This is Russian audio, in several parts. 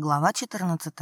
Глава 14.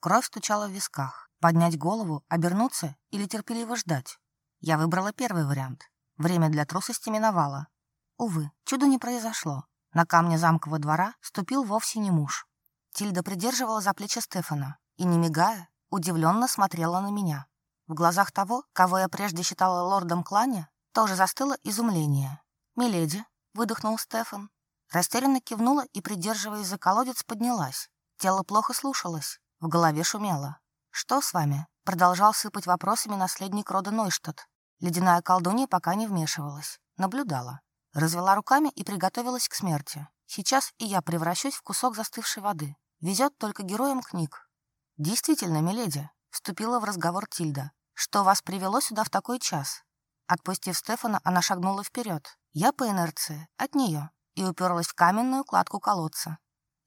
Кровь стучала в висках. Поднять голову, обернуться или терпеливо ждать. Я выбрала первый вариант. Время для трусости миновало. Увы, чудо не произошло. На камне замкового двора ступил вовсе не муж. Тильда придерживала за плечи Стефана и, не мигая, удивленно смотрела на меня. В глазах того, кого я прежде считала лордом клане, тоже застыло изумление. «Миледи», — выдохнул Стефан, Растерянно кивнула и, придерживаясь за колодец, поднялась. Тело плохо слушалось, в голове шумело. «Что с вами?» — продолжал сыпать вопросами наследник рода Нойштадт. Ледяная колдунья пока не вмешивалась, наблюдала. Развела руками и приготовилась к смерти. Сейчас и я превращусь в кусок застывшей воды. Везет только героям книг. «Действительно, миледи», — вступила в разговор Тильда. «Что вас привело сюда в такой час?» Отпустив Стефана, она шагнула вперед. Я по инерции, от нее и уперлась в каменную кладку колодца.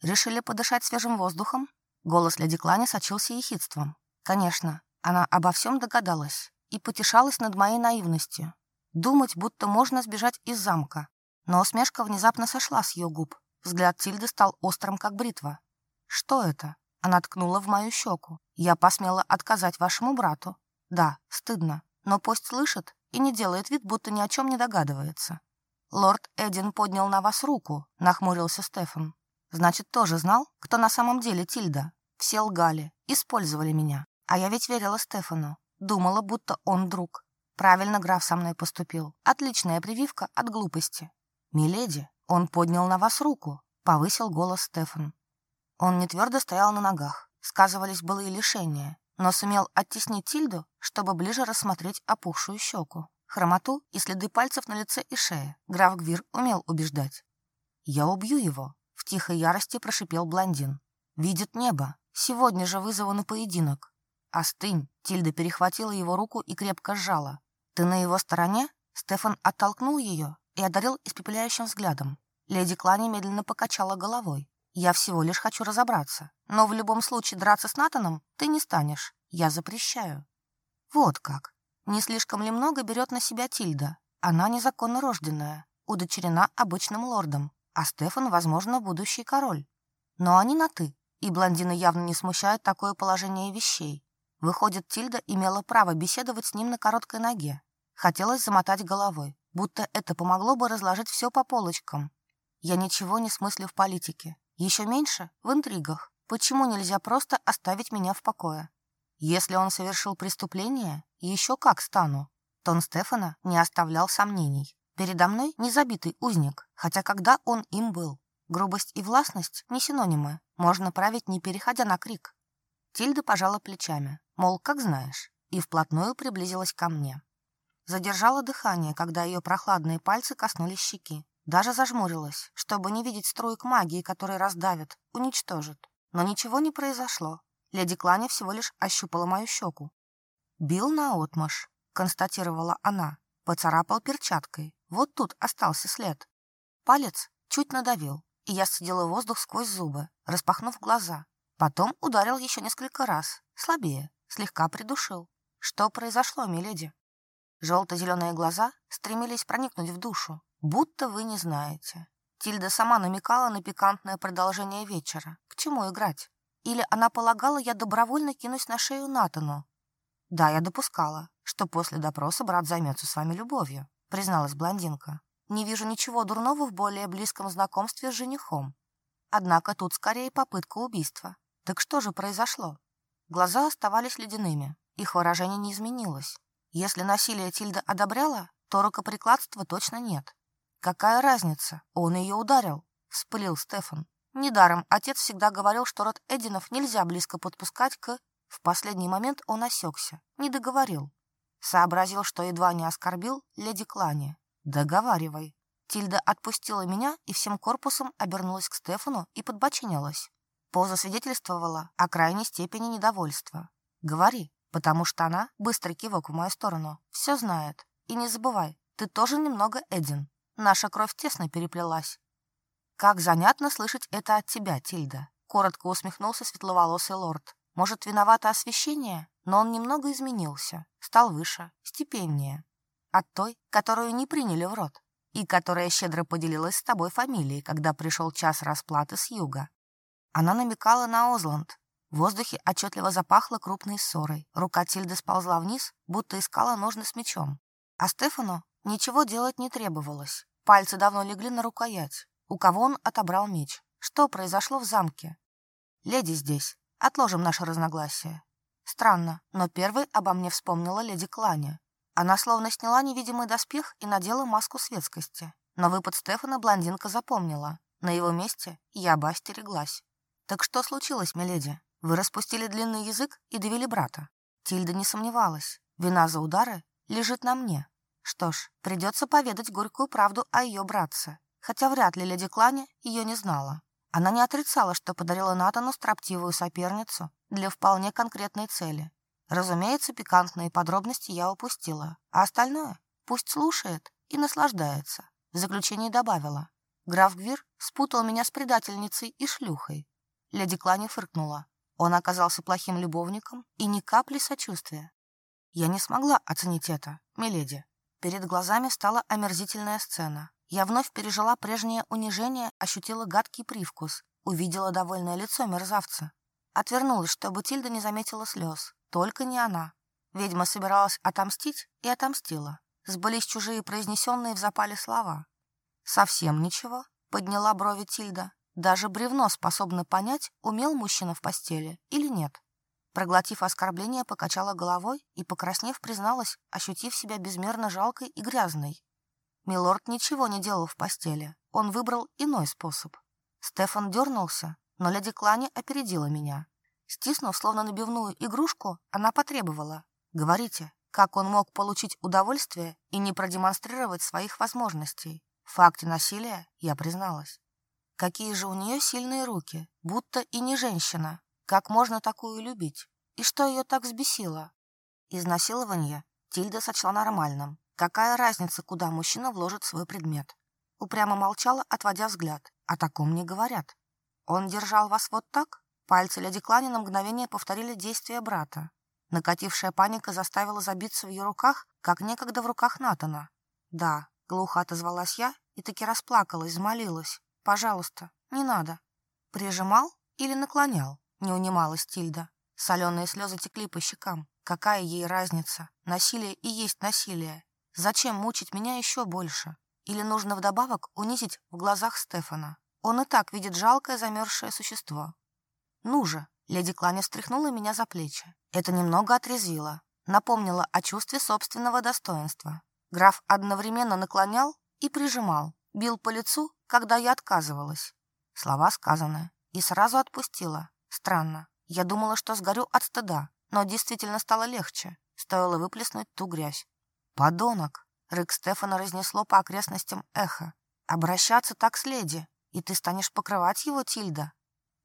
Решили подышать свежим воздухом? Голос леди Клани сочился ехидством. Конечно, она обо всем догадалась и потешалась над моей наивностью. Думать, будто можно сбежать из замка. Но усмешка внезапно сошла с ее губ. Взгляд Тильды стал острым, как бритва. «Что это?» Она ткнула в мою щеку. «Я посмела отказать вашему брату. Да, стыдно, но пусть слышит и не делает вид, будто ни о чем не догадывается. «Лорд Эдин поднял на вас руку», — нахмурился Стефан. «Значит, тоже знал, кто на самом деле Тильда. Все лгали, использовали меня. А я ведь верила Стефану. Думала, будто он друг. Правильно граф со мной поступил. Отличная прививка от глупости». «Миледи, он поднял на вас руку», — повысил голос Стефан. Он не твердо стоял на ногах. Сказывались былые лишения, но сумел оттеснить Тильду, чтобы ближе рассмотреть опухшую щеку хромоту и следы пальцев на лице и шее. Граф Гвир умел убеждать. «Я убью его», — в тихой ярости прошипел блондин. «Видит небо. Сегодня же вызову на поединок». «Остынь!» — Тильда перехватила его руку и крепко сжала. «Ты на его стороне?» Стефан оттолкнул ее и одарил испепеляющим взглядом. Леди Клани медленно покачала головой. «Я всего лишь хочу разобраться. Но в любом случае драться с Натаном ты не станешь. Я запрещаю». «Вот как!» Не слишком ли много берет на себя Тильда? Она незаконно рожденная, удочерена обычным лордом, а Стефан, возможно, будущий король. Но они на «ты», и блондина явно не смущает такое положение вещей. Выходит, Тильда имела право беседовать с ним на короткой ноге. Хотелось замотать головой, будто это помогло бы разложить все по полочкам. Я ничего не смыслю в политике. Еще меньше — в интригах. Почему нельзя просто оставить меня в покое? Если он совершил преступление, еще как стану. Тон Стефана не оставлял сомнений. Передо мной незабитый узник, хотя когда он им был. Грубость и властность не синонимы, можно править, не переходя на крик. Тильда пожала плечами, мол, как знаешь, и вплотную приблизилась ко мне. Задержала дыхание, когда ее прохладные пальцы коснулись щеки. Даже зажмурилась, чтобы не видеть струек магии, которые раздавят, уничтожат. Но ничего не произошло, Леди Клани всего лишь ощупала мою щеку. «Бил наотмашь», — констатировала она. Поцарапал перчаткой. Вот тут остался след. Палец чуть надавил, и я садила воздух сквозь зубы, распахнув глаза. Потом ударил еще несколько раз, слабее, слегка придушил. Что произошло, миледи? Желто-зеленые глаза стремились проникнуть в душу, будто вы не знаете. Тильда сама намекала на пикантное продолжение вечера. К чему играть? Или она полагала, я добровольно кинусь на шею Натану. Да, я допускала, что после допроса брат займется с вами любовью, призналась блондинка. Не вижу ничего дурного в более близком знакомстве с женихом. Однако тут скорее попытка убийства. Так что же произошло? Глаза оставались ледяными, их выражение не изменилось. Если насилие Тильда одобряла, то рукоприкладства точно нет. Какая разница, он ее ударил, вспылил Стефан. Недаром отец всегда говорил, что род Эдинов нельзя близко подпускать к... В последний момент он осекся, не договорил. Сообразил, что едва не оскорбил леди Клани. «Договаривай». Тильда отпустила меня и всем корпусом обернулась к Стефану и подбочинилась. Поза свидетельствовала о крайней степени недовольства. «Говори, потому что она, быстрый кивок в мою сторону, все знает. И не забывай, ты тоже немного Эдин. Наша кровь тесно переплелась. «Как занятно слышать это от тебя, Тильда», — коротко усмехнулся светловолосый лорд. «Может, виновато освещение, но он немного изменился, стал выше, степеннее. От той, которую не приняли в рот, и которая щедро поделилась с тобой фамилией, когда пришел час расплаты с юга». Она намекала на Озланд. В воздухе отчетливо запахло крупной ссорой. Рука Тильды сползла вниз, будто искала ножны с мечом. А Стефану ничего делать не требовалось. Пальцы давно легли на рукоять у кого он отобрал меч. Что произошло в замке? Леди здесь. Отложим наше разногласие. Странно, но первой обо мне вспомнила леди Кланя. Она словно сняла невидимый доспех и надела маску светскости. Но выпад Стефана блондинка запомнила. На его месте я бы остереглась. «Так что случилось, миледи? Вы распустили длинный язык и довели брата?» Тильда не сомневалась. Вина за удары лежит на мне. Что ж, придется поведать горькую правду о ее братце хотя вряд ли леди Клани ее не знала. Она не отрицала, что подарила Натану строптивую соперницу для вполне конкретной цели. Разумеется, пикантные подробности я упустила, а остальное пусть слушает и наслаждается. В заключении добавила. Граф Гвир спутал меня с предательницей и шлюхой. Леди Клани фыркнула. Он оказался плохим любовником и ни капли сочувствия. Я не смогла оценить это, миледи. Перед глазами стала омерзительная сцена. Я вновь пережила прежнее унижение, ощутила гадкий привкус, увидела довольное лицо мерзавца. Отвернулась, чтобы Тильда не заметила слез. Только не она. Ведьма собиралась отомстить и отомстила. Сбылись чужие произнесенные в запале слова. «Совсем ничего», — подняла брови Тильда. «Даже бревно способно понять, умел мужчина в постели или нет». Проглотив оскорбление, покачала головой и, покраснев, призналась, ощутив себя безмерно жалкой и грязной. Милорд ничего не делал в постели. Он выбрал иной способ. Стефан дернулся, но леди Клани опередила меня. Стиснув, словно набивную игрушку, она потребовала. «Говорите, как он мог получить удовольствие и не продемонстрировать своих возможностей?» В факте насилия я призналась. Какие же у нее сильные руки, будто и не женщина. Как можно такую любить? И что ее так взбесило? Изнасилование Тильда сочла нормальным. Какая разница, куда мужчина вложит свой предмет? Упрямо молчала, отводя взгляд. О таком не говорят. Он держал вас вот так? Пальцы леди Клани на мгновение повторили действия брата. Накатившая паника заставила забиться в ее руках, как некогда в руках Натана. «Да», — глухо отозвалась я и таки расплакалась, взмолилась. «Пожалуйста, не надо». «Прижимал или наклонял?» — не унималась Тильда. Соленые слезы текли по щекам. Какая ей разница? Насилие и есть насилие. Зачем мучить меня еще больше? Или нужно вдобавок унизить в глазах Стефана? Он и так видит жалкое замерзшее существо. Ну же, леди Кланя встряхнула меня за плечи. Это немного отрезвило, напомнило о чувстве собственного достоинства. Граф одновременно наклонял и прижимал, бил по лицу, когда я отказывалась. Слова сказаны. И сразу отпустила. Странно. Я думала, что сгорю от стыда, но действительно стало легче. Стоило выплеснуть ту грязь. «Подонок!» — рык Стефана разнесло по окрестностям эхо. «Обращаться так с леди, и ты станешь покрывать его, Тильда?»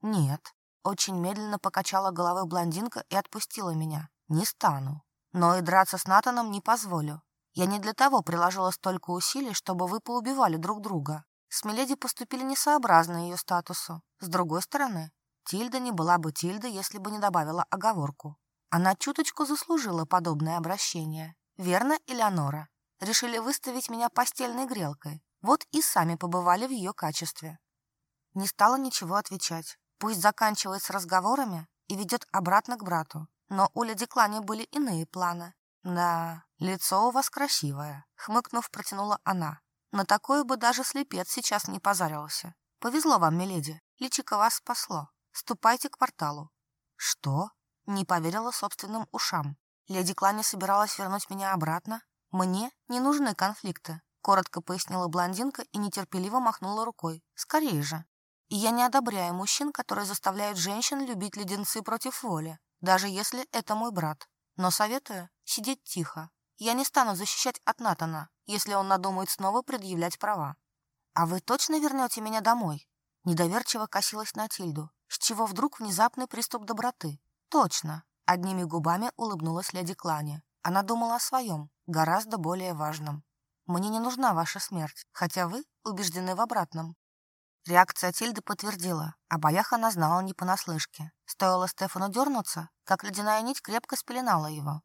«Нет». Очень медленно покачала головой блондинка и отпустила меня. «Не стану. Но и драться с Натаном не позволю. Я не для того приложила столько усилий, чтобы вы поубивали друг друга. С Миледи поступили несообразно ее статусу. С другой стороны, Тильда не была бы Тильда, если бы не добавила оговорку. Она чуточку заслужила подобное обращение. Верно, Элеонора? Решили выставить меня постельной грелкой. Вот и сами побывали в ее качестве. Не стала ничего отвечать. Пусть заканчивает с разговорами и ведет обратно к брату. Но у леди Клани были иные планы. «Да, лицо у вас красивое», — хмыкнув, протянула она. «На такое бы даже слепец сейчас не позарился. Повезло вам, миледи, личико вас спасло. Ступайте к порталу». «Что?» — не поверила собственным ушам. Леди Клани собиралась вернуть меня обратно. Мне не нужны конфликты, коротко пояснила блондинка и нетерпеливо махнула рукой. Скорее же. И я не одобряю мужчин, которые заставляют женщин любить леденцы против воли, даже если это мой брат. Но советую сидеть тихо. Я не стану защищать от Натана, если он надумает снова предъявлять права. «А вы точно вернете меня домой?» Недоверчиво косилась на Тильду. С чего вдруг внезапный приступ доброты? «Точно. Одними губами улыбнулась леди Клани. Она думала о своем, гораздо более важном. «Мне не нужна ваша смерть, хотя вы убеждены в обратном». Реакция Тильды подтвердила, а боях она знала не понаслышке. Стоило Стефану дернуться, как ледяная нить крепко спеленала его.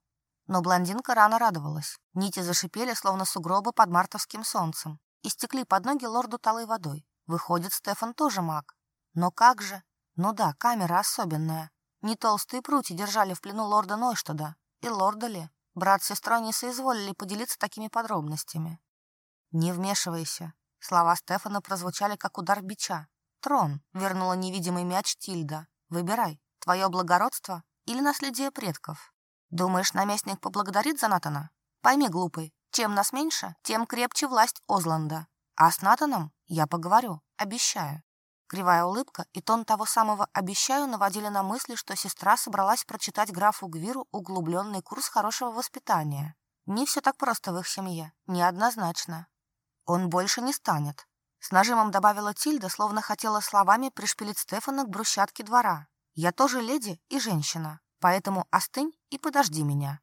Но блондинка рано радовалась. Нити зашипели, словно сугробы под мартовским солнцем, и стекли под ноги лорду талой водой. Выходит, Стефан тоже маг. Но как же? Ну да, камера особенная. Не толстые прути держали в плену лорда Нойштада и лорда Ли. Брат с сестрой не соизволили поделиться такими подробностями. «Не вмешивайся». Слова Стефана прозвучали, как удар бича. «Трон», — вернула невидимый мяч Тильда. «Выбирай, твое благородство или наследие предков?» «Думаешь, наместник поблагодарит за Натана? Пойми, глупый, чем нас меньше, тем крепче власть Озланда. А с Натаном я поговорю, обещаю». Кривая улыбка и тон того самого «обещаю» наводили на мысли, что сестра собралась прочитать графу Гвиру углубленный курс хорошего воспитания. Не все так просто в их семье, неоднозначно. «Он больше не станет», — с нажимом добавила Тильда, словно хотела словами пришпилить Стефана к брусчатке двора. «Я тоже леди и женщина, поэтому остынь и подожди меня».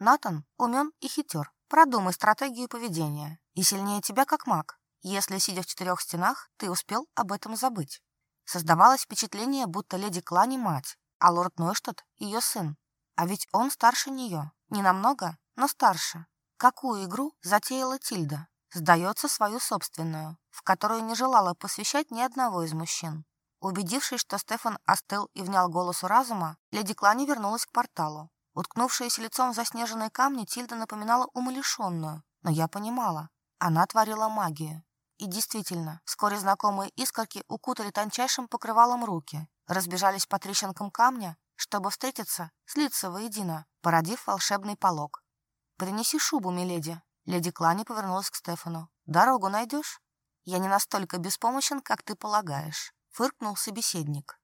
Натан умен и хитер, продумай стратегию поведения, и сильнее тебя как маг. Если, сидя в четырех стенах, ты успел об этом забыть. Создавалось впечатление, будто леди Клани мать, а лорд Нойштадт — ее сын. А ведь он старше нее. Не намного, но старше. Какую игру затеяла Тильда? Сдается свою собственную, в которую не желала посвящать ни одного из мужчин. Убедившись, что Стефан остыл и внял голосу разума, леди Клани вернулась к порталу. Уткнувшаяся лицом в заснеженные камни, Тильда напоминала умалишенную, но я понимала. Она творила магию. И действительно, вскоре знакомые искорки укутали тончайшим покрывалом руки, разбежались по трещинкам камня, чтобы встретиться, слиться воедино, породив волшебный полог. «Принеси шубу, миледи!» Леди Клани повернулась к Стефану. «Дорогу найдешь?» «Я не настолько беспомощен, как ты полагаешь», — фыркнул собеседник.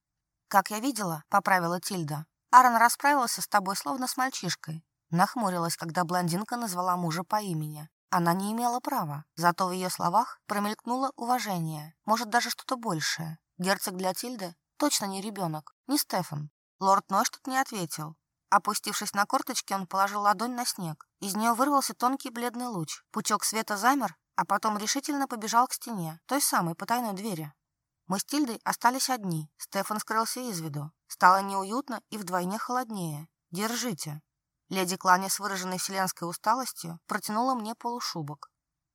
«Как я видела», — поправила Тильда, — «Аарон расправился с тобой, словно с мальчишкой». Нахмурилась, когда блондинка назвала мужа по имени. Она не имела права, зато в ее словах промелькнуло уважение, может даже что-то большее. Герцог для Тильды точно не ребенок, не Стефан. Лорд Ной что-то не ответил. Опустившись на корточки, он положил ладонь на снег. Из нее вырвался тонкий бледный луч. Пучок света замер, а потом решительно побежал к стене, той самой потайной двери. Мы с Тильдой остались одни. Стефан скрылся из виду. Стало неуютно и вдвойне холоднее. «Держите». Леди Кланя с выраженной вселенской усталостью протянула мне полушубок.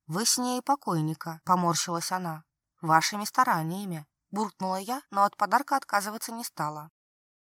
«Вы с ней покойника», — поморщилась она. «Вашими стараниями», — буркнула я, но от подарка отказываться не стала.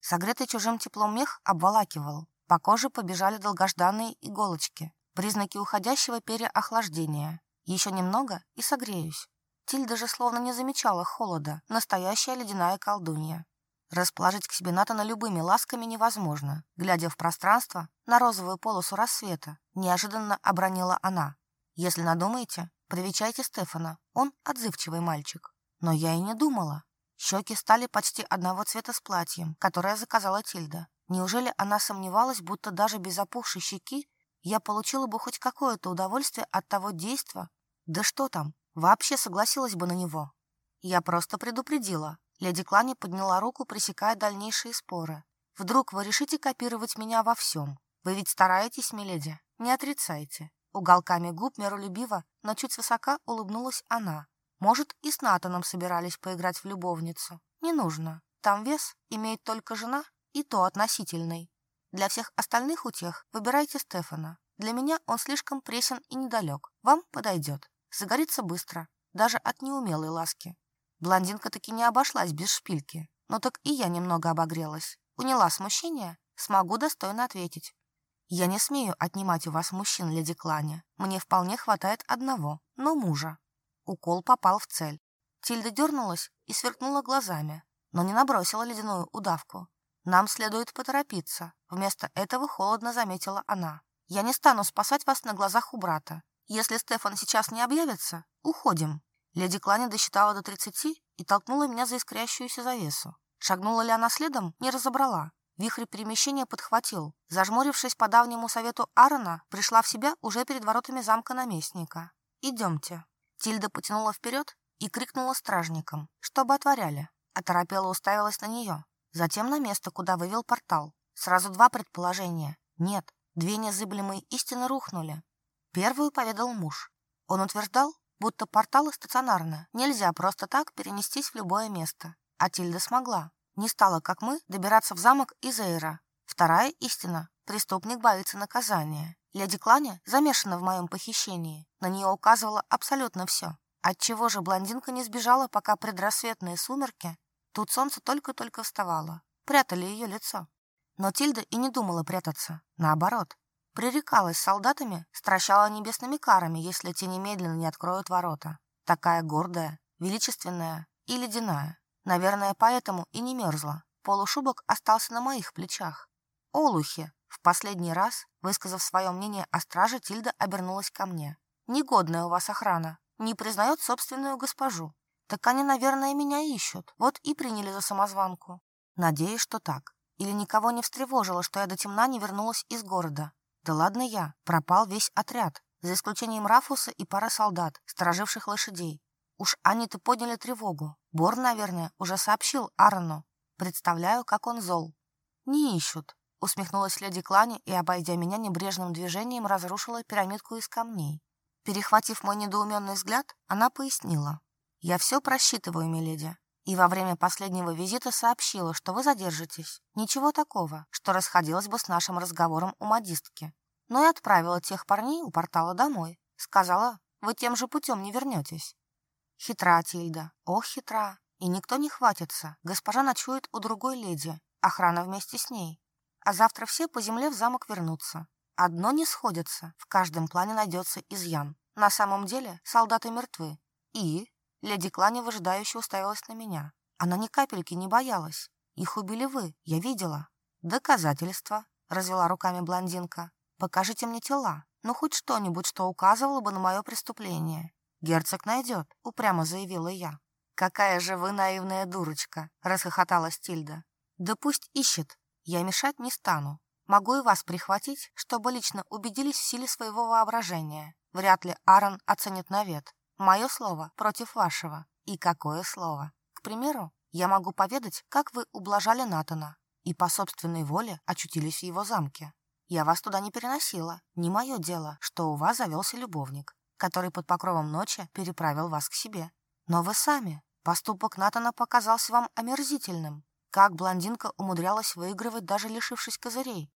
Согретый чужим теплом мех обволакивал. По коже побежали долгожданные иголочки, признаки уходящего переохлаждения. Еще немного и согреюсь. Тиль даже словно не замечала холода, настоящая ледяная колдунья. Расположить к себе Натана любыми ласками невозможно. Глядя в пространство, на розовую полосу рассвета, неожиданно обронила она. «Если надумаете, привечайте Стефана, он отзывчивый мальчик». Но я и не думала. Щеки стали почти одного цвета с платьем, которое заказала Тильда. Неужели она сомневалась, будто даже без опухшей щеки я получила бы хоть какое-то удовольствие от того действа? Да что там, вообще согласилась бы на него. Я просто предупредила, Леди Клани подняла руку, пресекая дальнейшие споры. «Вдруг вы решите копировать меня во всем? Вы ведь стараетесь, миледи? Не отрицайте». Уголками губ миролюбиво, но чуть высока улыбнулась она. «Может, и с Натаном собирались поиграть в любовницу? Не нужно. Там вес имеет только жена, и то относительный. Для всех остальных утех выбирайте Стефана. Для меня он слишком пресен и недалек. Вам подойдет. Загорится быстро, даже от неумелой ласки. Блондинка таки не обошлась без шпильки, но так и я немного обогрелась. Уняла смущение, смогу достойно ответить. Я не смею отнимать у вас мужчин, леди Кланя. Мне вполне хватает одного, но мужа. Укол попал в цель. Тильда дернулась и сверкнула глазами, но не набросила ледяную удавку. «Нам следует поторопиться», — вместо этого холодно заметила она. «Я не стану спасать вас на глазах у брата. Если Стефан сейчас не объявится, уходим». Леди Клани досчитала до тридцати и толкнула меня за искрящуюся завесу. Шагнула ли она следом, не разобрала. Вихрь перемещения подхватил. Зажмурившись по давнему совету Аарона, пришла в себя уже перед воротами замка наместника. «Идемте». Тильда потянула вперед и крикнула стражникам, чтобы отворяли. Оторопела уставилась на нее. Затем на место, куда вывел портал. Сразу два предположения. Нет, две незыблемые истины рухнули. Первую поведал муж. Он утверждал, будто порталы стационарны. Нельзя просто так перенестись в любое место. А Тильда смогла. Не стала, как мы, добираться в замок из Эйра. Вторая истина. Преступник боится наказания. Леди Кланя замешана в моем похищении. На нее указывало абсолютно все. Отчего же блондинка не сбежала, пока предрассветные сумерки? Тут солнце только-только вставало. Прятали ее лицо. Но Тильда и не думала прятаться. Наоборот, пререкалась с солдатами, стращала небесными карами, если те немедленно не откроют ворота. Такая гордая, величественная и ледяная. Наверное, поэтому и не мерзла. Полушубок остался на моих плечах. Олухи, в последний раз, высказав свое мнение о страже, Тильда обернулась ко мне. «Негодная у вас охрана. Не признает собственную госпожу. Так они, наверное, меня ищут. Вот и приняли за самозванку. Надеюсь, что так. Или никого не встревожило, что я до темна не вернулась из города. Да ладно я, пропал весь отряд, за исключением Рафуса и пары солдат, стороживших лошадей. Уж они-то подняли тревогу. Бор, наверное, уже сообщил Аарону. Представляю, как он зол. Не ищут, усмехнулась леди Клани и, обойдя меня небрежным движением, разрушила пирамидку из камней. Перехватив мой недоуменный взгляд, она пояснила. «Я все просчитываю, миледи и во время последнего визита сообщила, что вы задержитесь. Ничего такого, что расходилось бы с нашим разговором у модистки. Но и отправила тех парней у портала домой. Сказала, вы тем же путем не вернетесь. Хитра Тильда, ох, хитра. И никто не хватится. Госпожа ночует у другой леди, охрана вместе с ней. А завтра все по земле в замок вернутся. Одно не сходится, в каждом плане найдется изъян. На самом деле солдаты мертвы. И Леди Клани выжидающе уставилась на меня. Она ни капельки не боялась. Их убили вы, я видела. Доказательства, развела руками блондинка. Покажите мне тела, ну хоть что-нибудь, что указывало бы на мое преступление. Герцог найдет, упрямо заявила я. Какая же вы наивная дурочка, расхохоталась Тильда. Да пусть ищет, я мешать не стану. Могу и вас прихватить, чтобы лично убедились в силе своего воображения. Вряд ли Аарон оценит навет. Мое слово против вашего. И какое слово? К примеру, я могу поведать, как вы ублажали Натана и по собственной воле очутились в его замке. Я вас туда не переносила. Не мое дело, что у вас завелся любовник, который под покровом ночи переправил вас к себе. Но вы сами. Поступок Натана показался вам омерзительным. Как блондинка умудрялась выигрывать, даже лишившись козырей.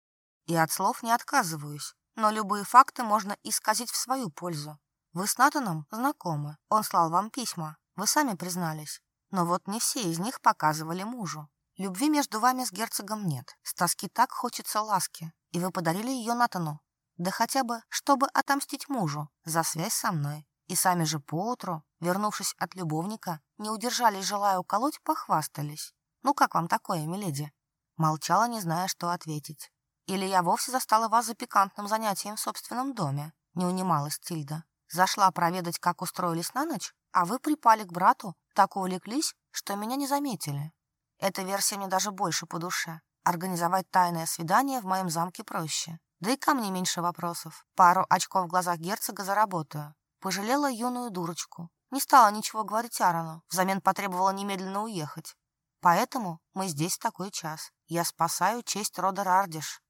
И от слов не отказываюсь, но любые факты можно исказить в свою пользу. Вы с Натаном знакомы, он слал вам письма, вы сами признались. Но вот не все из них показывали мужу. Любви между вами с герцогом нет. С тоски так хочется ласки, и вы подарили ее Натану. Да хотя бы, чтобы отомстить мужу за связь со мной. И сами же поутру, вернувшись от любовника, не удержались, желая уколоть, похвастались. Ну как вам такое, миледи? Молчала, не зная, что ответить. Или я вовсе застала вас за пикантным занятием в собственном доме? Не унималась Тильда. Зашла проведать, как устроились на ночь, а вы припали к брату, так увлеклись, что меня не заметили. Эта версия мне даже больше по душе. Организовать тайное свидание в моем замке проще. Да и ко мне меньше вопросов. Пару очков в глазах герцога заработаю. Пожалела юную дурочку. Не стала ничего говорить Арону. Взамен потребовала немедленно уехать. Поэтому мы здесь в такой час. Я спасаю честь рода Рардиш.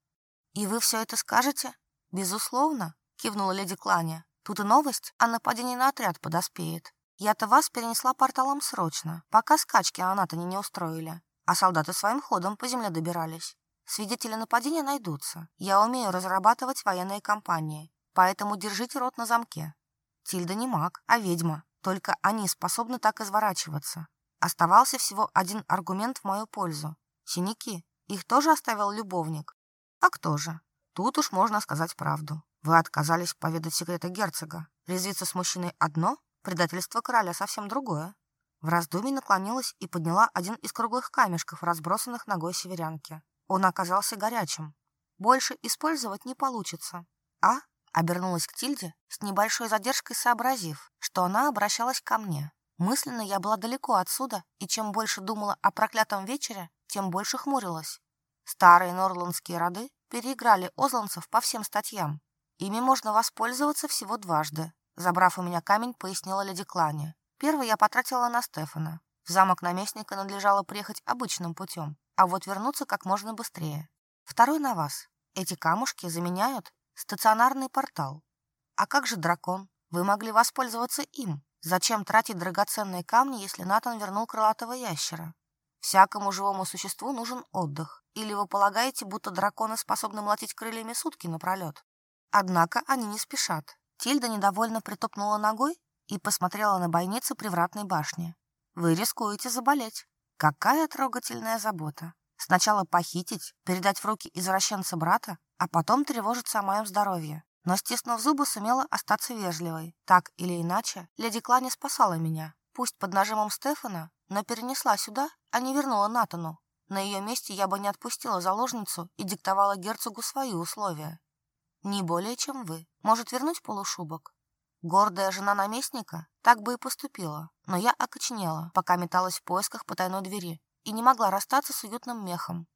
«И вы все это скажете?» «Безусловно», — кивнула леди Кланя. Тут и новость а о нападении на отряд подоспеет. Я-то вас перенесла порталом срочно, пока скачки Анатони не устроили, а солдаты своим ходом по земле добирались. Свидетели нападения найдутся. Я умею разрабатывать военные кампании, поэтому держите рот на замке. Тильда не маг, а ведьма. Только они способны так изворачиваться. Оставался всего один аргумент в мою пользу. Синяки. Их тоже оставил любовник. А кто же? Тут уж можно сказать правду. Вы отказались поведать секрета герцога. Резвиться с мужчиной одно, предательство короля совсем другое. В раздумье наклонилась и подняла один из круглых камешков, разбросанных ногой северянки. Он оказался горячим. Больше использовать не получится. А? Обернулась к Тильде, с небольшой задержкой сообразив, что она обращалась ко мне. Мысленно я была далеко отсюда, и чем больше думала о проклятом вечере, тем больше хмурилась. Старые норландские роды переиграли озланцев по всем статьям. Ими можно воспользоваться всего дважды. Забрав у меня камень, пояснила леди Клане. Первый я потратила на Стефана. В замок наместника надлежало приехать обычным путем, а вот вернуться как можно быстрее. Второй на вас. Эти камушки заменяют стационарный портал. А как же дракон? Вы могли воспользоваться им. Зачем тратить драгоценные камни, если Натан вернул крылатого ящера? Всякому живому существу нужен отдых. Или вы полагаете, будто драконы способны молотить крыльями сутки напролет? Однако они не спешат. Тильда недовольно притопнула ногой и посмотрела на бойницу привратной башни. Вы рискуете заболеть. Какая трогательная забота. Сначала похитить, передать в руки извращенца брата, а потом тревожиться о моем здоровье. Но, стиснув зубы, сумела остаться вежливой. Так или иначе, леди Клани спасала меня. Пусть под нажимом Стефана, но перенесла сюда, а не вернула Натану. На ее месте я бы не отпустила заложницу и диктовала герцогу свои условия. Не более, чем вы. Может вернуть полушубок. Гордая жена наместника так бы и поступила, но я окоченела, пока металась в поисках потайной двери и не могла расстаться с уютным мехом.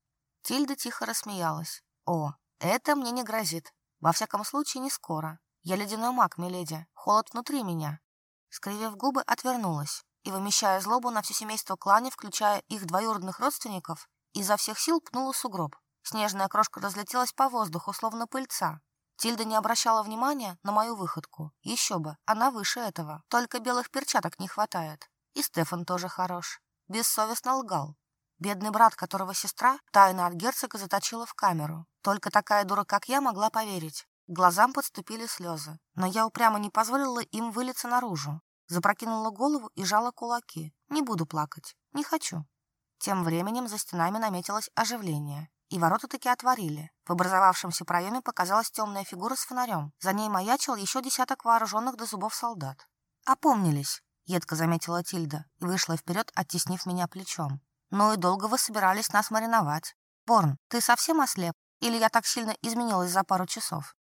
Тильда тихо рассмеялась. «О, это мне не грозит. Во всяком случае, не скоро. Я ледяной маг, миледи. Холод внутри меня». Скривив губы, отвернулась и, вымещая злобу на все семейство клане, включая их двоюродных родственников, изо всех сил пнула сугроб. Снежная крошка разлетелась по воздуху, словно пыльца, Тильда не обращала внимания на мою выходку. Еще бы, она выше этого. Только белых перчаток не хватает. И Стефан тоже хорош. Бессовестно лгал. Бедный брат, которого сестра тайно от герцога заточила в камеру. Только такая дура, как я, могла поверить. К глазам подступили слезы, но я упрямо не позволила им вылиться наружу. Запрокинула голову и жала кулаки. Не буду плакать. Не хочу. Тем временем за стенами наметилось оживление и ворота таки отворили. В образовавшемся проеме показалась темная фигура с фонарем. За ней маячил еще десяток вооруженных до зубов солдат. «Опомнились», — едко заметила Тильда и вышла вперед, оттеснив меня плечом. «Ну и долго вы собирались нас мариновать. Борн, ты совсем ослеп? Или я так сильно изменилась за пару часов?»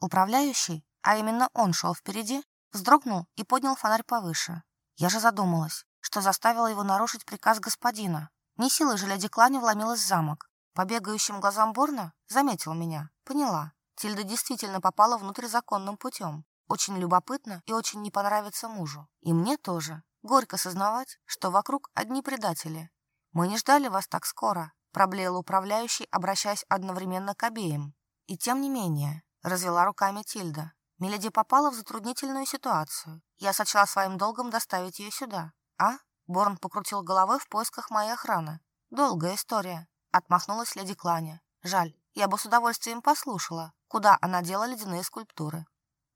Управляющий, а именно он шел впереди, вздрогнул и поднял фонарь повыше. Я же задумалась, что заставила его нарушить приказ господина. Не силой же леди Клани вломилась в замок по бегающим глазам Борна заметил меня, поняла. Тильда действительно попала внутрь законным путем. Очень любопытно и очень не понравится мужу. И мне тоже. Горько сознавать, что вокруг одни предатели. Мы не ждали вас так скоро, проблеял управляющий, обращаясь одновременно к обеим. И тем не менее, развела руками Тильда. Миледи попала в затруднительную ситуацию. Я сочла своим долгом доставить ее сюда. А? Борн покрутил головой в поисках моей охраны. Долгая история. Отмахнулась леди Кланя. Жаль, я бы с удовольствием послушала, куда она дела ледяные скульптуры.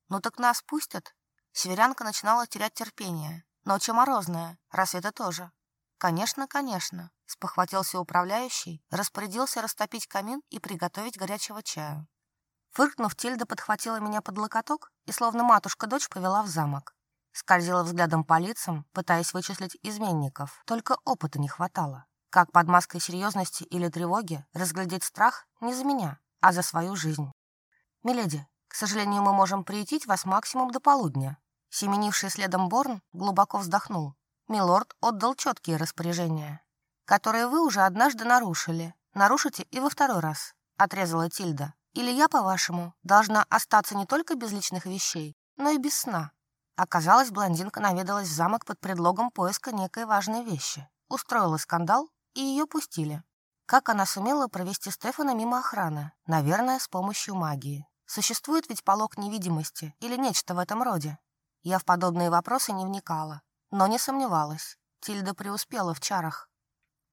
Ну так нас пустят. Северянка начинала терять терпение. Ночи морозная, это тоже. Конечно, конечно, спохватился управляющий, распорядился растопить камин и приготовить горячего чаю. Фыркнув, Тильда подхватила меня под локоток и, словно матушка-дочь, повела в замок. Скользила взглядом по лицам, пытаясь вычислить изменников, только опыта не хватало как под маской серьезности или тревоги разглядеть страх не за меня, а за свою жизнь. «Миледи, к сожалению, мы можем приютить вас максимум до полудня». Семенивший следом Борн глубоко вздохнул. Милорд отдал четкие распоряжения, которые вы уже однажды нарушили. Нарушите и во второй раз, отрезала Тильда. Или я, по-вашему, должна остаться не только без личных вещей, но и без сна. Оказалось, блондинка наведалась в замок под предлогом поиска некой важной вещи. Устроила скандал и ее пустили. Как она сумела провести Стефана мимо охраны? Наверное, с помощью магии. Существует ведь полог невидимости или нечто в этом роде? Я в подобные вопросы не вникала, но не сомневалась. Тильда преуспела в чарах.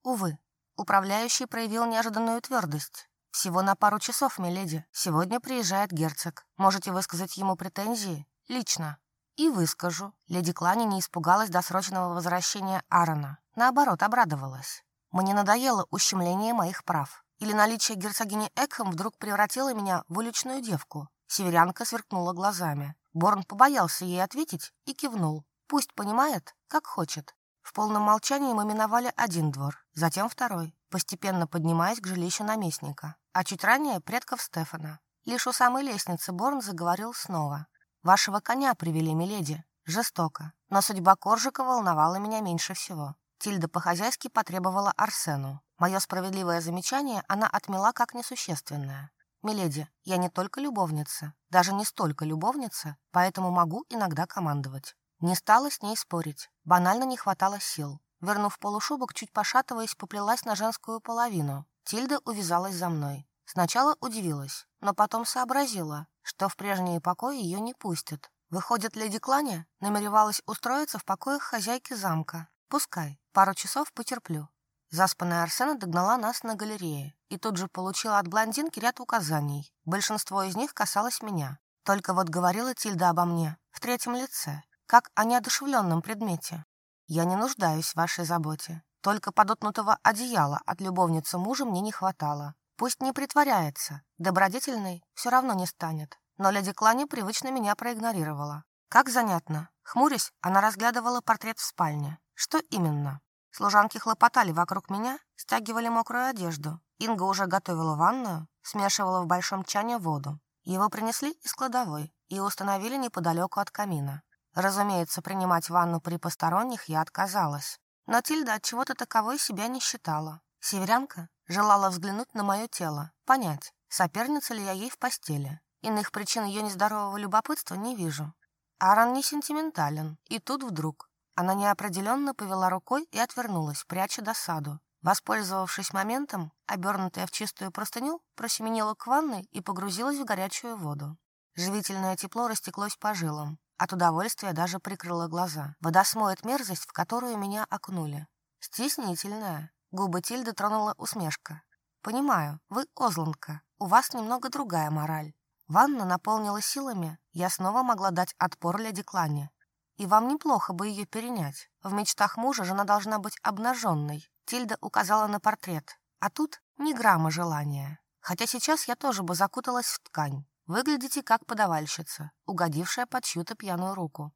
Увы, управляющий проявил неожиданную твердость. «Всего на пару часов, миледи. Сегодня приезжает герцог. Можете высказать ему претензии? Лично». «И выскажу». Леди Клани не испугалась досрочного возвращения Аарона. Наоборот, обрадовалась. Мне надоело ущемление моих прав. Или наличие герцогини Экхэм вдруг превратило меня в уличную девку. Северянка сверкнула глазами. Борн побоялся ей ответить и кивнул. Пусть понимает, как хочет. В полном молчании мы миновали один двор, затем второй, постепенно поднимаясь к жилищу наместника, а чуть ранее предков Стефана. Лишь у самой лестницы Борн заговорил снова. «Вашего коня привели, миледи. Жестоко. Но судьба Коржика волновала меня меньше всего. Тильда по-хозяйски потребовала Арсену. Мое справедливое замечание она отмела как несущественное. «Миледи, я не только любовница, даже не столько любовница, поэтому могу иногда командовать». Не стала с ней спорить. Банально не хватало сил. Вернув полушубок, чуть пошатываясь, поплелась на женскую половину. Тильда увязалась за мной. Сначала удивилась, но потом сообразила, что в прежние покои ее не пустят. Выходит, леди Кланя намеревалась устроиться в покоях хозяйки замка. Пускай. Пару часов потерплю. Заспанная Арсена догнала нас на галерее и тут же получила от блондинки ряд указаний. Большинство из них касалось меня. Только вот говорила Тильда обо мне в третьем лице, как о неодушевленном предмете. «Я не нуждаюсь в вашей заботе. Только подотнутого одеяла от любовницы мужа мне не хватало. Пусть не притворяется. Добродетельной все равно не станет. Но леди Клани привычно меня проигнорировала. Как занятно. Хмурясь, она разглядывала портрет в спальне. Что именно? Служанки хлопотали вокруг меня, стягивали мокрую одежду. Инга уже готовила ванную, смешивала в большом чане воду. Его принесли из кладовой и установили неподалеку от камина. Разумеется, принимать ванну при посторонних я отказалась. Но Тильда от чего-то таковой себя не считала. Северянка желала взглянуть на мое тело, понять, соперница ли я ей в постели. Иных причин ее нездорового любопытства не вижу. Аарон не сентиментален, и тут вдруг она неопределенно повела рукой и отвернулась, пряча досаду. Воспользовавшись моментом, обернутая в чистую простыню, просеменила к ванной и погрузилась в горячую воду. Живительное тепло растеклось по жилам. От удовольствия даже прикрыла глаза. Вода смоет мерзость, в которую меня окнули. Стеснительная. Губы Тильды тронула усмешка. «Понимаю, вы Озланка. У вас немного другая мораль». Ванна наполнила силами. Я снова могла дать отпор леди Клане. И вам неплохо бы ее перенять. В мечтах мужа жена должна быть обнаженной. Тильда указала на портрет. А тут ни грамма желания. Хотя сейчас я тоже бы закуталась в ткань. Выглядите как подавальщица, угодившая под чью-то пьяную руку.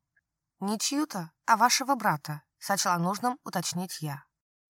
Не чью-то, а вашего брата, сочла нужным уточнить я.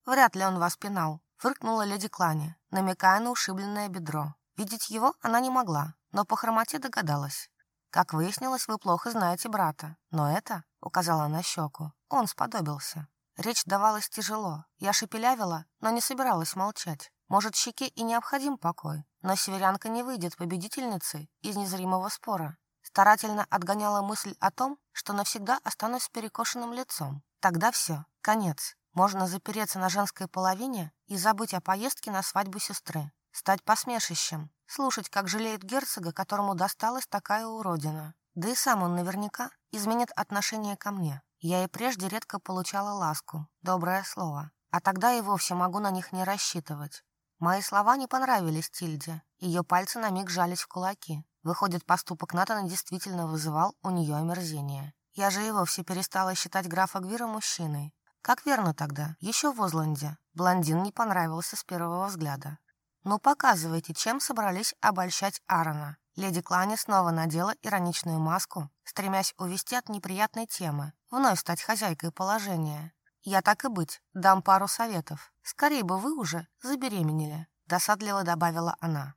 Вряд ли он вас пинал, фыркнула леди Клани, намекая на ушибленное бедро. Видеть его она не могла, но по хромоте догадалась. Как выяснилось, вы плохо знаете брата, но это — указала на щеку. Он сподобился. Речь давалась тяжело. Я шепелявила, но не собиралась молчать. Может, щеке и необходим покой, но северянка не выйдет победительницей из незримого спора. Старательно отгоняла мысль о том, что навсегда останусь с перекошенным лицом. Тогда все, конец. Можно запереться на женской половине и забыть о поездке на свадьбу сестры. Стать посмешищем, слушать, как жалеет герцога, которому досталась такая уродина. Да и сам он наверняка изменит отношение ко мне. Я и прежде редко получала ласку, доброе слово. А тогда и вовсе могу на них не рассчитывать. Мои слова не понравились Тильде. Ее пальцы на миг жались в кулаки. Выходит, поступок Натана действительно вызывал у нее омерзение. Я же и вовсе перестала считать графа Гвира мужчиной. Как верно тогда, еще в Озланде. Блондин не понравился с первого взгляда. Ну, показывайте, чем собрались обольщать Аарона. Леди Клани снова надела ироничную маску, стремясь увести от неприятной темы, вновь стать хозяйкой положения. «Я так и быть, дам пару советов. Скорее бы вы уже забеременели», — досадливо добавила она.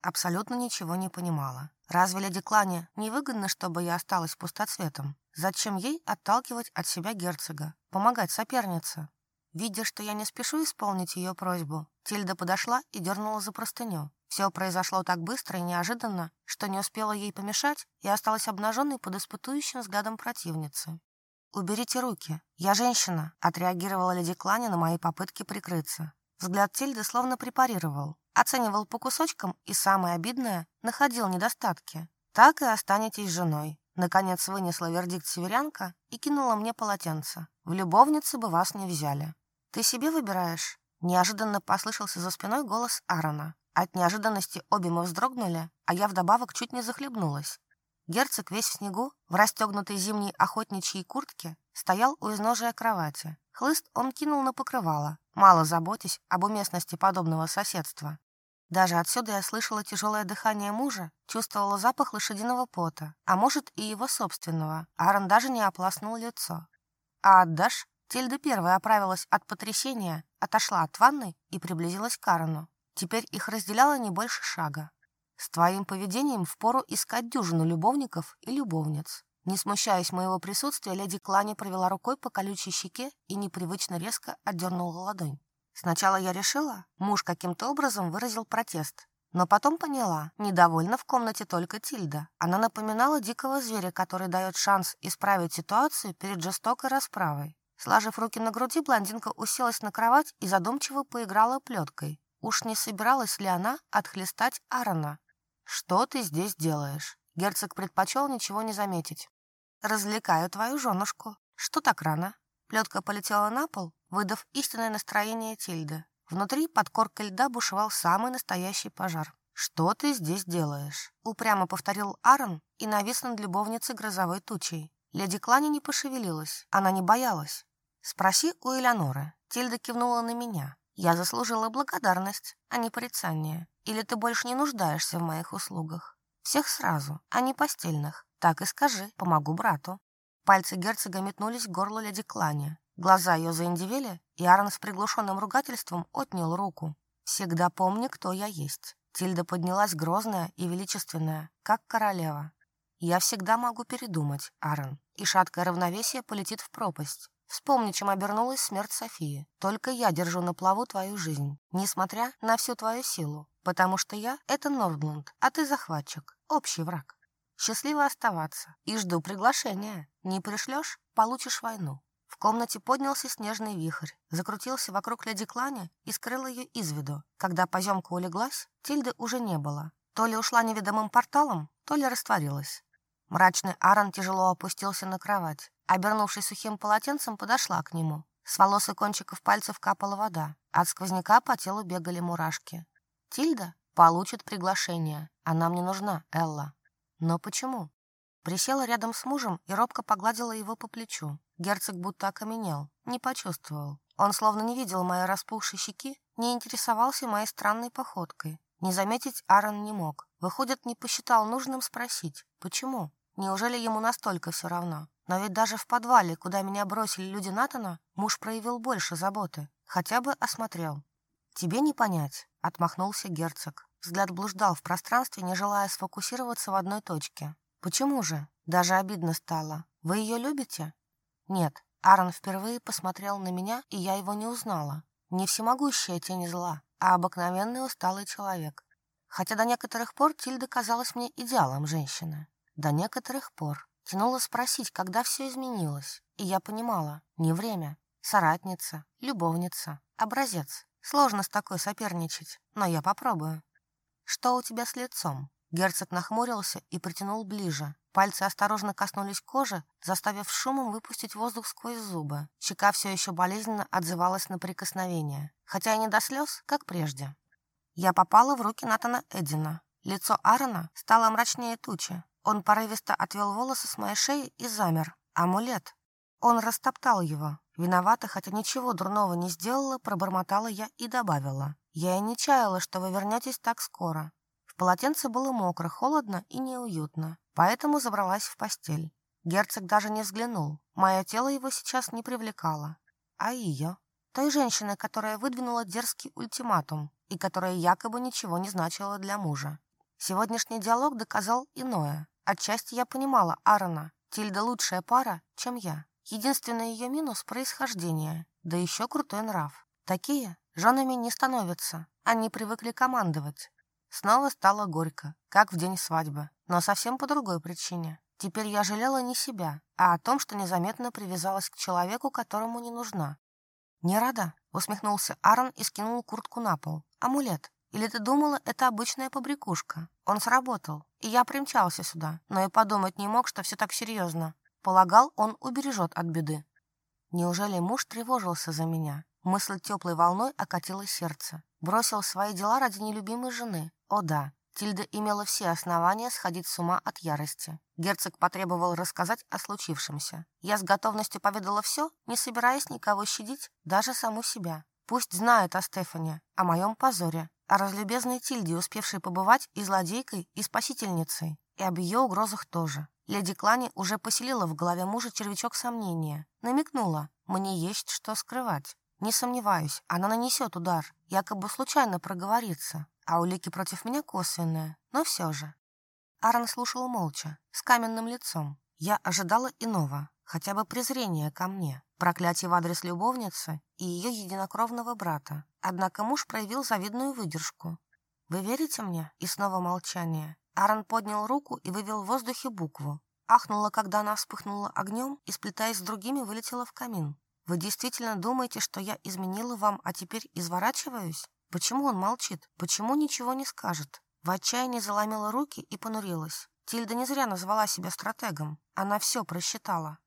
Абсолютно ничего не понимала. «Разве леди Клане невыгодно, чтобы я осталась пустоцветом? Зачем ей отталкивать от себя герцога? Помогать сопернице?» Видя, что я не спешу исполнить ее просьбу, Тильда подошла и дернула за простыню, все произошло так быстро и неожиданно, что не успела ей помешать, и осталась обнаженной под испытующим взглядом противницы. «Уберите руки. Я женщина», — отреагировала леди Клани на мои попытки прикрыться. Взгляд Тильды словно препарировал, оценивал по кусочкам и, самое обидное, находил недостатки. «Так и останетесь женой», — наконец вынесла вердикт северянка и кинула мне полотенце. «В любовнице бы вас не взяли». «Ты себе выбираешь?» — неожиданно послышался за спиной голос Аарона. От неожиданности обе мы вздрогнули, а я вдобавок чуть не захлебнулась. Герцог весь в снегу, в расстегнутой зимней охотничьей куртке, стоял у изножия кровати. Хлыст он кинул на покрывало, мало заботясь об уместности подобного соседства. Даже отсюда я слышала тяжелое дыхание мужа, чувствовала запах лошадиного пота, а может и его собственного. Аарон даже не опласнул лицо. «А отдашь?» Тильда первая оправилась от потрясения, отошла от ванны и приблизилась к Аарону. Теперь их разделяло не больше шага. С твоим поведением впору искать дюжину любовников и любовниц. Не смущаясь моего присутствия, леди Клани провела рукой по колючей щеке и непривычно резко отдернула ладонь. Сначала я решила, муж каким-то образом выразил протест, но потом поняла, недовольна в комнате только Тильда. Она напоминала дикого зверя, который дает шанс исправить ситуацию перед жестокой расправой. Сложив руки на груди, блондинка уселась на кровать и задумчиво поиграла плеткой, Уж не собиралась ли она отхлестать Аарона? «Что ты здесь делаешь?» Герцог предпочел ничего не заметить. «Развлекаю твою женушку. Что так рано?» Плетка полетела на пол, выдав истинное настроение Тильды. Внутри под коркой льда бушевал самый настоящий пожар. «Что ты здесь делаешь?» Упрямо повторил Аарон и навис над любовницей грозовой тучей. Леди Клани не пошевелилась, она не боялась. «Спроси у Элеоноры». Тильда кивнула на меня. Я заслужила благодарность, а не порицание. Или ты больше не нуждаешься в моих услугах. Всех сразу, а не постельных. Так и скажи, помогу брату». Пальцы герцога метнулись к горлу леди Клани. Глаза ее заиндивели, и Аарон с приглушенным ругательством отнял руку. «Всегда помни, кто я есть». Тильда поднялась грозная и величественная, как королева. «Я всегда могу передумать, Аарон, и шаткое равновесие полетит в пропасть. Вспомни, чем обернулась смерть Софии. Только я держу на плаву твою жизнь, несмотря на всю твою силу, потому что я — это Нордланд, а ты захватчик, общий враг. Счастливо оставаться и жду приглашения. Не пришлешь — получишь войну». В комнате поднялся снежный вихрь, закрутился вокруг леди Клани и скрыл ее из виду. Когда поземка улеглась, Тильды уже не было. То ли ушла неведомым порталом, то ли растворилась. Мрачный Аарон тяжело опустился на кровать. Обернувшись сухим полотенцем, подошла к нему. С волос и кончиков пальцев капала вода. От сквозняка по телу бегали мурашки. «Тильда получит приглашение. Она мне нужна, Элла». «Но почему?» Присела рядом с мужем и робко погладила его по плечу. Герцог будто окаменел, не почувствовал. Он словно не видел мои распухшие щеки, не интересовался моей странной походкой. Не заметить Аарон не мог. Выходит, не посчитал нужным спросить, почему? Неужели ему настолько все равно? Но ведь даже в подвале, куда меня бросили люди Натана, муж проявил больше заботы. Хотя бы осмотрел. «Тебе не понять», — отмахнулся герцог. Взгляд блуждал в пространстве, не желая сфокусироваться в одной точке. «Почему же?» Даже обидно стало. «Вы ее любите?» «Нет». Аарон впервые посмотрел на меня, и я его не узнала. Не всемогущая тень зла, а обыкновенный усталый человек. Хотя до некоторых пор Тильда казалась мне идеалом женщины до некоторых пор. Тянуло спросить, когда все изменилось. И я понимала, не время. Соратница, любовница, образец. Сложно с такой соперничать, но я попробую. Что у тебя с лицом? Герцог нахмурился и притянул ближе. Пальцы осторожно коснулись кожи, заставив шумом выпустить воздух сквозь зубы. Щека все еще болезненно отзывалась на прикосновение. Хотя и не до слез, как прежде. Я попала в руки Натана Эдина. Лицо Аарона стало мрачнее тучи. Он порывисто отвел волосы с моей шеи и замер. Амулет. Он растоптал его. Виновата, хотя ничего дурного не сделала, пробормотала я и добавила. Я и не чаяла, что вы вернетесь так скоро. В полотенце было мокро, холодно и неуютно, поэтому забралась в постель. Герцог даже не взглянул. Мое тело его сейчас не привлекало. А ее? Той женщины, которая выдвинула дерзкий ультиматум и которая якобы ничего не значила для мужа. Сегодняшний диалог доказал иное. Отчасти я понимала Аарона. Тильда лучшая пара, чем я. Единственный ее минус – происхождение, да еще крутой нрав. Такие женами не становятся, они привыкли командовать. Снова стало горько, как в день свадьбы, но совсем по другой причине. Теперь я жалела не себя, а о том, что незаметно привязалась к человеку, которому не нужна. «Не рада?» – усмехнулся Аарон и скинул куртку на пол. «Амулет. Или ты думала, это обычная побрякушка?» Он сработал, и я примчался сюда, но и подумать не мог, что все так серьезно. Полагал, он убережет от беды. Неужели муж тревожился за меня? Мысль теплой волной окатила сердце. Бросил свои дела ради нелюбимой жены. О да, Тильда имела все основания сходить с ума от ярости. Герцог потребовал рассказать о случившемся. Я с готовностью поведала все, не собираясь никого щадить, даже саму себя. Пусть знают о Стефане, о моем позоре, о разлюбезной Тильде, успевшей побывать и злодейкой, и спасительницей, и об ее угрозах тоже. Леди Клани уже поселила в голове мужа червячок сомнения, намекнула «мне есть что скрывать». Не сомневаюсь, она нанесет удар, якобы случайно проговорится, а улики против меня косвенные, но все же. Аарон слушал молча, с каменным лицом. Я ожидала иного, хотя бы презрение ко мне, проклятие в адрес любовницы и ее единокровного брата. Однако муж проявил завидную выдержку. «Вы верите мне?» И снова молчание. Аарон поднял руку и вывел в воздухе букву. Ахнула, когда она вспыхнула огнем и, сплетаясь с другими, вылетела в камин. «Вы действительно думаете, что я изменила вам, а теперь изворачиваюсь? Почему он молчит? Почему ничего не скажет?» В отчаянии заломила руки и понурилась. Тильда не зря назвала себя стратегом. Она все просчитала.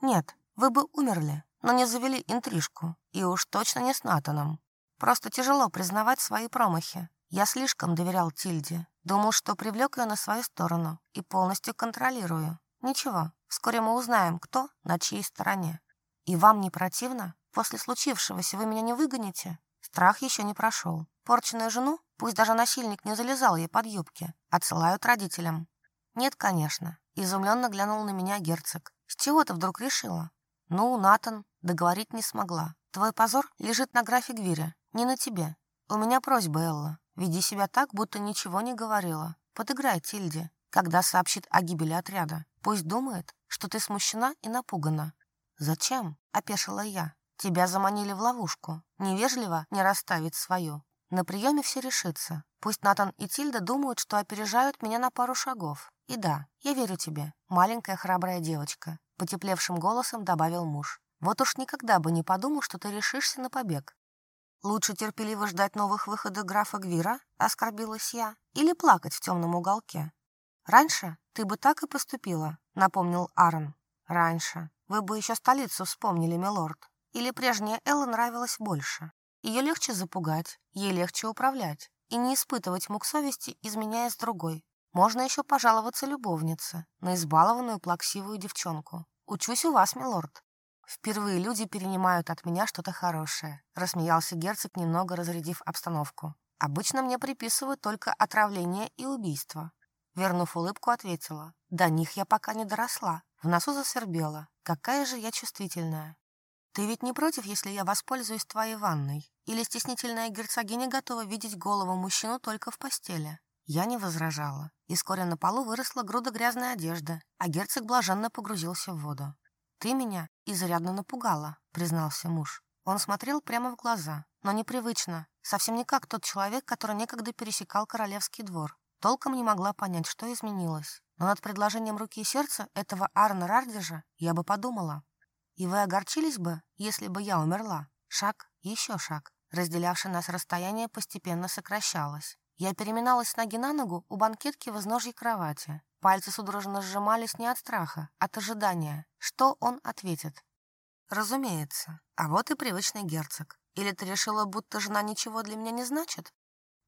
Нет, вы бы умерли, но не завели интрижку, и уж точно не с Натаном. Просто тяжело признавать свои промахи. Я слишком доверял Тильде, думал, что привлек ее на свою сторону и полностью контролирую. Ничего, вскоре мы узнаем, кто на чьей стороне. И вам не противно? После случившегося вы меня не выгоните? Страх еще не прошел. Порченную жену, пусть даже насильник не залезал ей под юбки, отсылают родителям. Нет, конечно. Изумленно глянул на меня герцог. С чего ты вдруг решила? Ну, Натан, договорить не смогла. Твой позор лежит на графе Гвире, не на тебе. У меня просьба, Элла. Веди себя так, будто ничего не говорила. Подыграй Тильде, когда сообщит о гибели отряда. Пусть думает, что ты смущена и напугана. «Зачем?» – опешила я. «Тебя заманили в ловушку. Невежливо не расставить свое. На приеме все решится. Пусть Натан и Тильда думают, что опережают меня на пару шагов. «И да, я верю тебе, маленькая храбрая девочка», — потеплевшим голосом добавил муж. «Вот уж никогда бы не подумал, что ты решишься на побег. Лучше терпеливо ждать новых выходов графа Гвира, оскорбилась я, или плакать в темном уголке. Раньше ты бы так и поступила, напомнил Аарон. Раньше. Вы бы еще столицу вспомнили, милорд. Или прежняя Элла нравилась больше. Ее легче запугать, ей легче управлять и не испытывать мук совести, изменяя с другой. Можно еще пожаловаться любовнице, на избалованную плаксивую девчонку. Учусь у вас, милорд. Впервые люди перенимают от меня что-то хорошее, рассмеялся герцог, немного разрядив обстановку. Обычно мне приписывают только отравление и убийство. Вернув улыбку, ответила. До них я пока не доросла. В носу засвербела. Какая же я чувствительная. Ты ведь не против, если я воспользуюсь твоей ванной? Или стеснительная герцогиня готова видеть голову мужчину только в постели? Я не возражала, и вскоре на полу выросла груда грязной одежды, а герцог блаженно погрузился в воду. «Ты меня изрядно напугала», — признался муж. Он смотрел прямо в глаза, но непривычно, совсем не как тот человек, который некогда пересекал королевский двор. Толком не могла понять, что изменилось. Но над предложением руки и сердца этого Арна Рардежа я бы подумала. И вы огорчились бы, если бы я умерла. Шаг, еще шаг. Разделявшее нас расстояние постепенно сокращалось. Я переминалась с ноги на ногу у банкетки возножьей кровати. Пальцы судорожно сжимались не от страха, от ожидания. Что он ответит? «Разумеется. А вот и привычный герцог. Или ты решила, будто жена ничего для меня не значит?»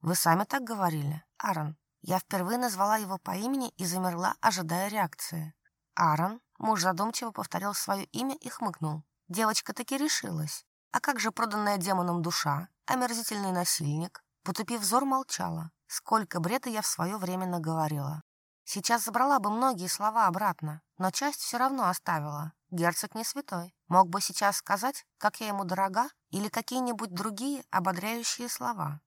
«Вы сами так говорили, Аарон». Я впервые назвала его по имени и замерла, ожидая реакции. «Аарон?» Муж задумчиво повторил свое имя и хмыкнул. Девочка таки решилась. «А как же проданная демоном душа? Омерзительный насильник? Потупив взор, молчала. Сколько бреда я в свое время наговорила. Сейчас забрала бы многие слова обратно, но часть все равно оставила. Герцог не святой. Мог бы сейчас сказать, как я ему дорога, или какие-нибудь другие ободряющие слова.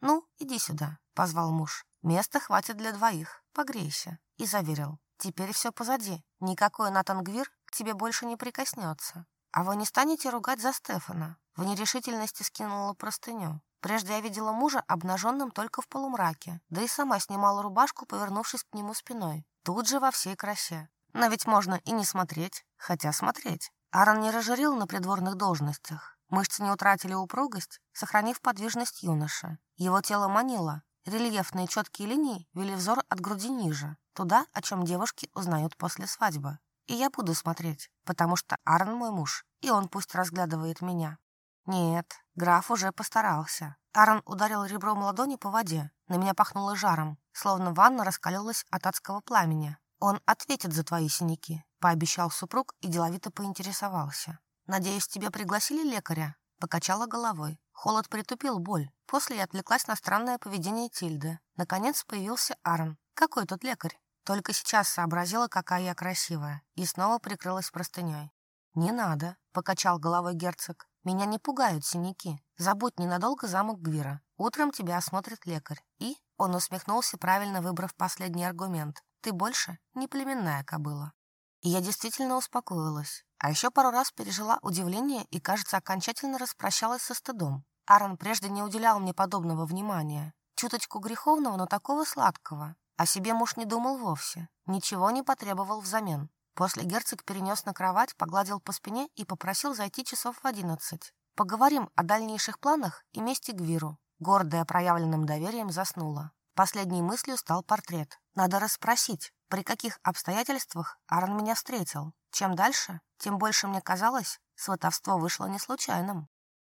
«Ну, иди сюда», — позвал муж. «Места хватит для двоих. Погрейся». И заверил. «Теперь все позади. Никакой Натан Гвир к тебе больше не прикоснется. А вы не станете ругать за Стефана?» В нерешительности скинула простыню. Прежде я видела мужа обнаженным только в полумраке, да и сама снимала рубашку, повернувшись к нему спиной, тут же во всей красе. Но ведь можно и не смотреть, хотя смотреть. Аарон не разжирел на придворных должностях. Мышцы не утратили упругость, сохранив подвижность юноши. Его тело манило. Рельефные четкие линии вели взор от груди ниже, туда, о чем девушки узнают после свадьбы. И я буду смотреть, потому что Аарон мой муж, и он пусть разглядывает меня. Нет, Граф уже постарался. Аарон ударил ребром ладони по воде. На меня пахнуло жаром, словно ванна раскалилась от адского пламени. «Он ответит за твои синяки», — пообещал супруг и деловито поинтересовался. «Надеюсь, тебя пригласили лекаря?» Покачала головой. Холод притупил боль. После я отвлеклась на странное поведение Тильды. Наконец появился Аарон. «Какой тут лекарь?» Только сейчас сообразила, какая я красивая, и снова прикрылась простыней. «Не надо», — покачал головой герцог. Меня не пугают синяки. Забудь ненадолго замок Гвира. Утром тебя осмотрит лекарь. И он усмехнулся, правильно выбрав последний аргумент. Ты больше не племенная кобыла. И я действительно успокоилась. А еще пару раз пережила удивление и, кажется, окончательно распрощалась со стыдом. Аарон прежде не уделял мне подобного внимания. Чуточку греховного, но такого сладкого. О себе муж не думал вовсе. Ничего не потребовал взамен. После герцог перенес на кровать, погладил по спине и попросил зайти часов в одиннадцать. Поговорим о дальнейших планах и месте Гвиру. Гордая проявленным доверием заснула. Последней мыслью стал портрет. Надо расспросить, при каких обстоятельствах Аарон меня встретил. Чем дальше, тем больше мне казалось, сватовство вышло не случайным.